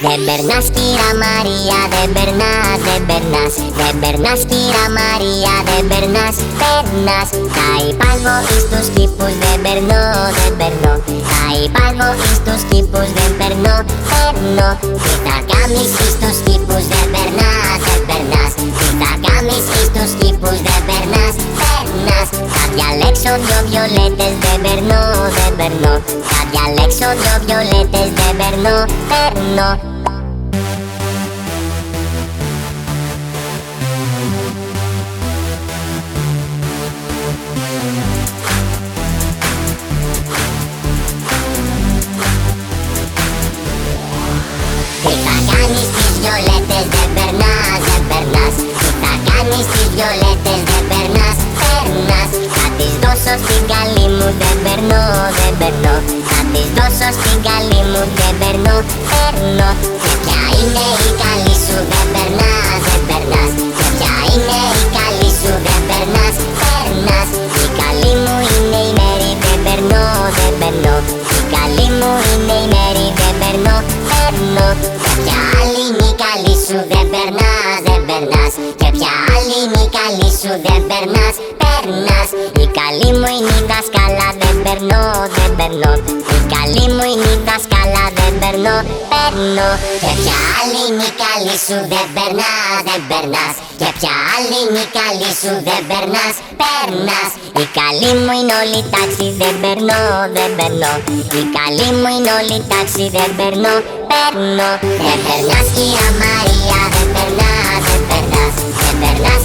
De Bernas tira María, de Bernas, de Bernas, de Bernas tira María, de Bernas, Bernas. Cae palmo estos tipos de Berno, de Berno. Cae palmo estos tipos de Berno, Berno. Quita camis estos tipos de Bernas, de Bernas. Quita camis estos tipos de Alexandro Violetes de Berno, de Berno. Javi Alexandro Violetes de Berno, Berno. Paganis, violetes de Berno. Δώσω στην καλή μου δεν περνώ, δεν περνώ Θα τις δώσω στην καλή μου δεν περνώ, περνώ Και ποια είναι η καλή σου δεν περνάς, δεν περνάς Και ποια είναι η καλή σου δεν περνάς, περνάς Η καλή μου είναι η μέρη δεν περνώ, δεν περνώ Η καλή μου είναι η μέρη δεν περνώ, περνώ Και ποια άλλη είναι η καλή σου δεν περνάς, δεν περνάς Και ποια άλλη είναι η καλή σου δεν περνάς, περνάς Η καλή μου είναι η δασκάλα δεν περνώ, δεν περνώ. Η καλή μου είναι η δασκάλα δεν περνώ, περνώ. Και ποια άλλη είναι η καλή σου δεν περνάς, δεν περνάς. Και ποια άλλη είναι η καλή σου δεν περνάς, περνάς. Η καλή μου είναι όλη τάξη δεν περνώ, δεν περνώ. Η καλή μου είναι όλη τάξη δεν περνώ, περνώ. Δεν περνάς κυρία Μαρία, δεν περνάς, δεν περνάς. Δεν περνάς κυρία Μαρία